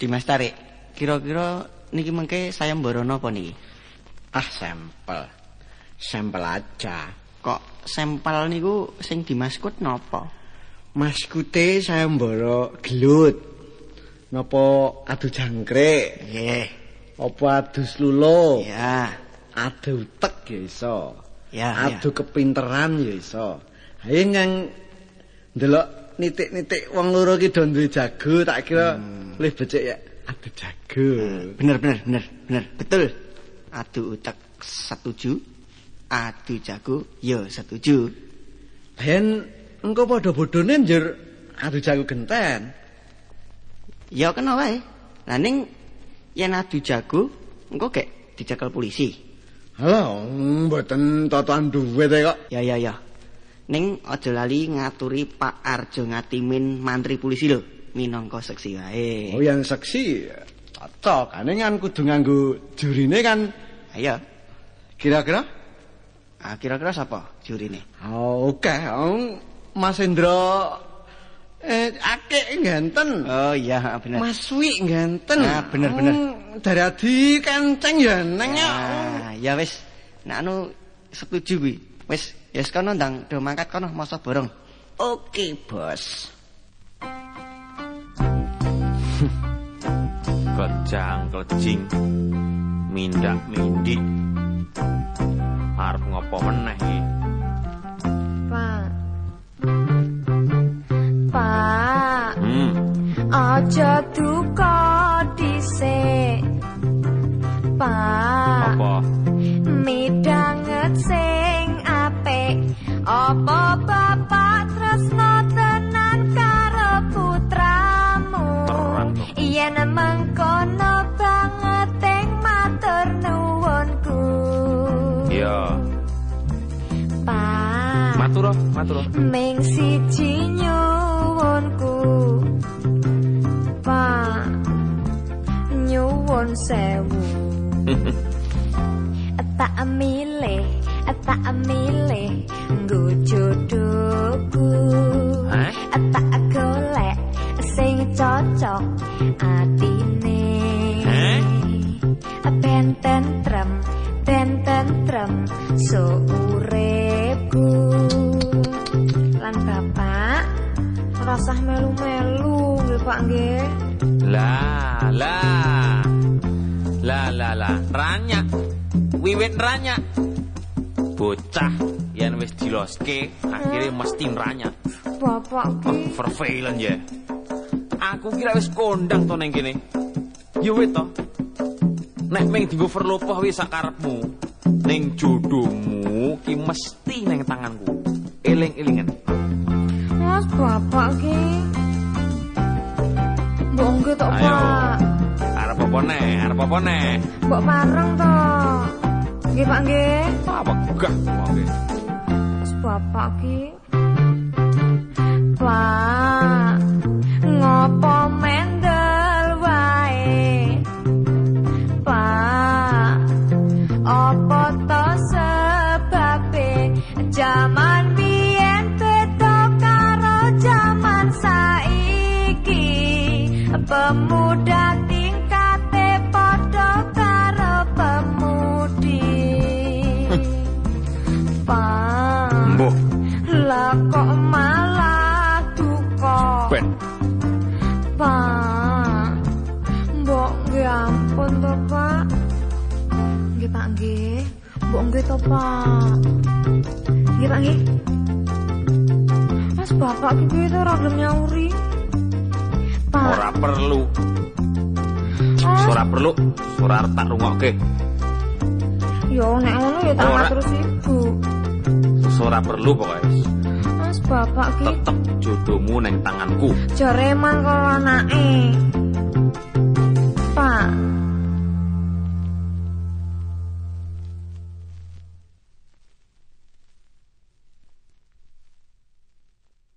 Dimas Tarik, kira-kira niki mengke saya mboro napa niki? Ah sampel. Sampel aja. Kok sampel niku sing dimaskut napa? Maskute saya mboro gelut. Napa adu jangkrik? Nggih. Apa adu slulo? Ya. Adu utek ya iso. Ya, Adu kepinteran ya iso. Ayo ngang ndelok nitik-nitik wong loro ki do duwe jago, tak kira Hmm. luwih becik ya adu jago. Bener bener bener bener betul. Adu utek setuju. Adu jago ya setuju. Ben engko padha bodhone njur adu jago genten. Ya kena wae. Lah ning yen adu jago engko gek dicekel polisi. Halo, mboten totoan duwe kok. Ya ya ya. Ning aja lali ngaturi Pak Arjo Ngatimin mantri polisi lho, minangka seksi wae. Oh yang seksi cocok. Ane kan kudu nganggo jurine kan Ayo. kira-kira Ah kira-kira sapa jurine? Oh, oke. Oh, Mas Hendro eh akeh ganteng. Oh iya bener. Mas Wi ganteng. Ah, bener, bener. Oh, dari adi kenceng ya neng ya. Ah, ya wis. Nek anu setuju kuwi. Wis, ya wis kono ndang do mangkat kono masa borong. Oke, Bos. kejang kejing mindak mindi arep ngopo meneh iki Pak. Pak, hmm aja duka dhisik. Pak, Apa bapak tresno tenan karo putramu? Yen mengkono banget ing matur nuwunku. iya Pak. matur matur Ming siji tak milih tak milih nggo jodohku. Hah? tak golek sing cocok atine. Hah? ben tentrem ben tentrem suripku lan bapak rasah melu-melu nggih Pak nggih. Lah lah. Lah lah lah. Ranyak wiwit ranyak bocah yen wis diloske akhirnya mesti ranyak bapak oh, ki verveilen ya aku kira wis kondang to ning kene. Yo wit to. Nek ming dienggo verlopoh wis sakarepmu ning jodohmu ki mesti ning tanganku. Eling-elingen Mas bapak ki. Mbok nggih to Ayo. Pak. Arep apa neh arep apa neh mbok pareng to nggih Pak nggih. Apa gah Mas bapak ki. Pak ngopo mendel wae? Pak apa to sebabe? Jaman biyen beda karo jaman saiki duka ben Pak Mbok nggih ampun to Pak. Nggih Pak nggih. Mbok nggih to Pak. Nggih Pak nggih. Mas bapak ki piye to ora gelem nyauri. Pak. Ora perlu. Mas, ora perlu ora tak rungokke. Yo nek ngono ya tak terus ibu ora perlu pokoknya Mas bapak ki tetep jodomu neng tanganku. Jare mangkono anake. Pak.